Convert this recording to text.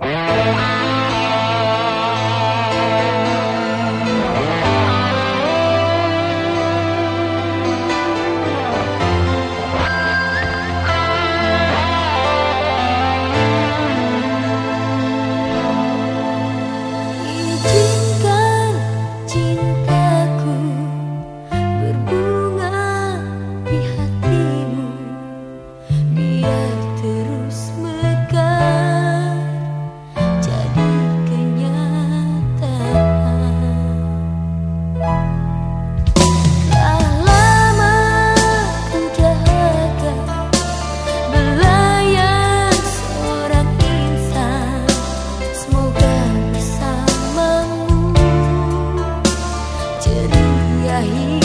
Música seperti hatiku